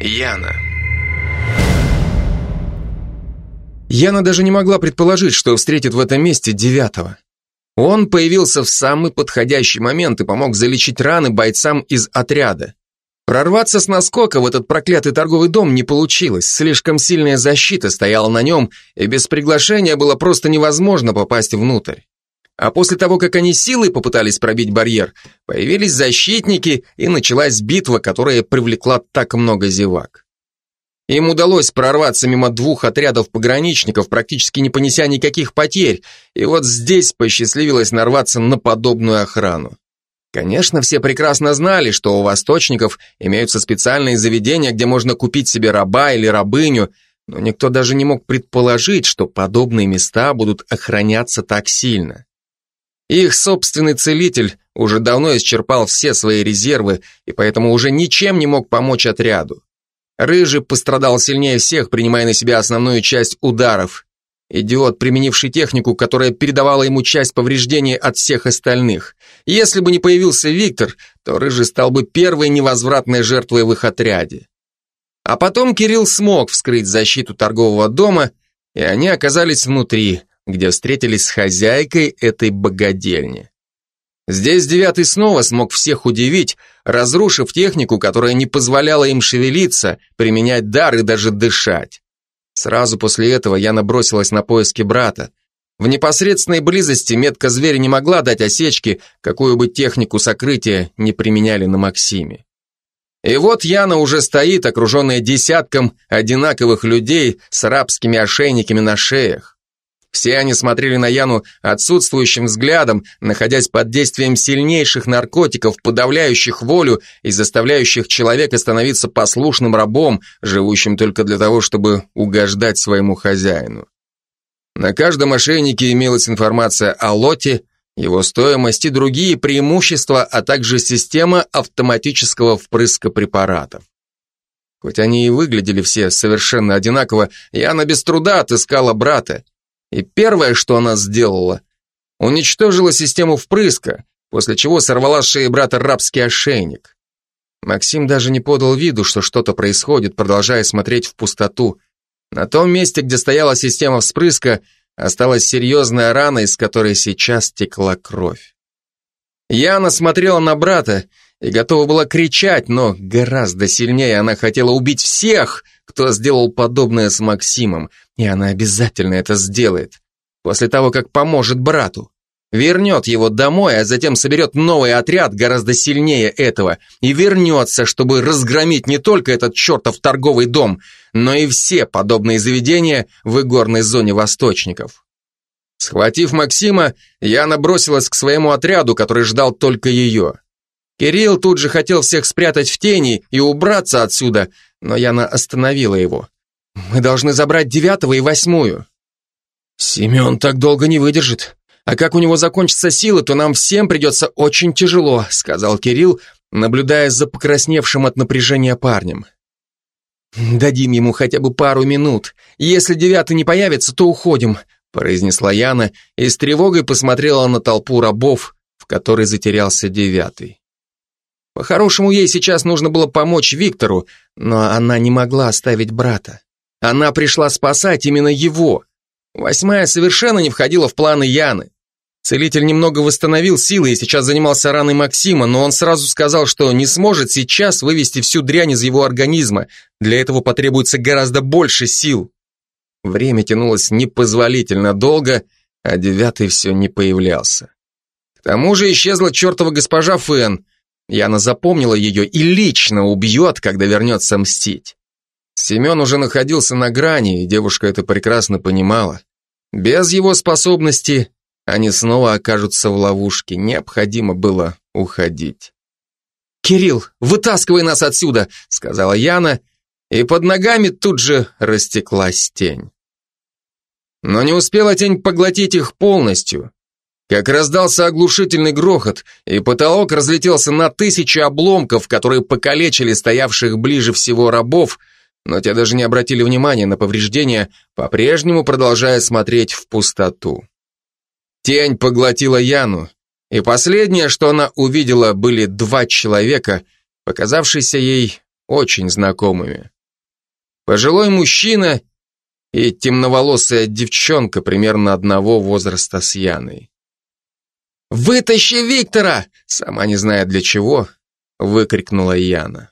Яна. Яна даже не могла предположить, что встретит в этом месте девятого. Он появился в самый подходящий момент и помог залечить раны бойцам из отряда. Прорваться с наскока в этот проклятый торговый дом не получилось, слишком сильная защита стояла на нем, и без приглашения было просто невозможно попасть внутрь. А после того, как они силой попытались пробить барьер, появились защитники, и началась битва, которая привлекла так много зевак. Им удалось прорваться мимо двух отрядов пограничников, практически не понеся никаких потерь, и вот здесь посчастливилось нарваться на подобную охрану. Конечно, все прекрасно знали, что у восточников имеются специальные заведения, где можно купить себе раба или рабыню, но никто даже не мог предположить, что подобные места будут охраняться так сильно. Их собственный целитель уже давно исчерпал все свои резервы и поэтому уже ничем не мог помочь отряду. Рыжий пострадал сильнее всех, принимая на себя основную часть ударов. Идиот, применивший технику, которая передавала ему часть повреждений от всех остальных. Если бы не появился Виктор, то Рыжий стал бы первой невозвратной жертвой в их отряде. А потом Кирилл смог вскрыть защиту торгового дома, и они оказались внутри, где встретились с хозяйкой этой богадельни. Здесь девятый снова смог всех удивить, разрушив технику, которая не позволяла им шевелиться, применять дар и даже дышать. Сразу после этого я набросилась на поиски брата. В непосредственной близости метка зверя не могла дать осечки, какую бы технику сокрытия не применяли на Максиме. И вот Яна уже стоит, окруженная десятком одинаковых людей с рабскими ошейниками на шеях. Все они смотрели на Яну отсутствующим взглядом, находясь под действием сильнейших наркотиков, подавляющих волю и заставляющих человека становиться послушным рабом, живущим только для того, чтобы угождать своему хозяину. На каждом ошейнике имелась информация о лоте, его стоимость и другие преимущества, а также система автоматического впрыска препаратов. Хоть они и выглядели все совершенно одинаково, Яна без труда отыскала брата, и первое, что она сделала, уничтожила систему впрыска, после чего сорвала с шеи брата рабский ошейник. Максим даже не подал виду, что что-то происходит, продолжая смотреть в пустоту. На том месте, где стояла система вспрыска, осталась серьезная рана, из которой сейчас текла кровь. Яна смотрела на брата и готова была кричать, но гораздо сильнее она хотела убить всех, кто сделал подобное с Максимом, и она обязательно это сделает. После того, как поможет брату. Вернет его домой, а затем соберет новый отряд гораздо сильнее этого и вернется, чтобы разгромить не только этот чертов торговый дом, но и все подобные заведения в игорной зоне восточников. Схватив Максима, я набросилась к своему отряду, который ждал только ее. Кирилл тут же хотел всех спрятать в тени и убраться отсюда, но Яна остановила его. Мы должны забрать девятого и восьмую. Семен так долго не выдержит. А как у него закончатся силы, то нам всем придется очень тяжело, сказал Кирилл, наблюдая за покрасневшим от напряжения парнем. Дадим ему хотя бы пару минут. Если девятый не появится, то уходим, произнесла Яна и с тревогой посмотрела на толпу рабов, в которой затерялся девятый. По-хорошему, ей сейчас нужно было помочь Виктору, но она не могла оставить брата. Она пришла спасать именно его. Восьмая совершенно не входила в планы Яны. Целитель немного восстановил силы и сейчас занимался раной Максима, но он сразу сказал, что не сможет сейчас вывести всю дрянь из его организма. Для этого потребуется гораздо больше сил. Время тянулось непозволительно долго, а девятый все не появлялся. К тому же исчезла чертова госпожа Фэн. Яна запомнила ее и лично убьет, когда вернется мстить. Семен уже находился на грани, и девушка это прекрасно понимала. Без его способности они снова окажутся в ловушке, необходимо было уходить. «Кирилл, вытаскивай нас отсюда!» — сказала Яна, и под ногами тут же растеклась тень. Но не успела тень поглотить их полностью, как раздался оглушительный грохот, и потолок разлетелся на тысячи обломков, которые покалечили стоявших ближе всего рабов, но те даже не обратили внимания на повреждения, по-прежнему продолжая смотреть в пустоту. Тень поглотила Яну, и последнее, что она увидела, были два человека, показавшиеся ей очень знакомыми. Пожилой мужчина и темноволосая девчонка примерно одного возраста с Яной. «Вытащи Виктора!» Сама не зная для чего, выкрикнула Яна.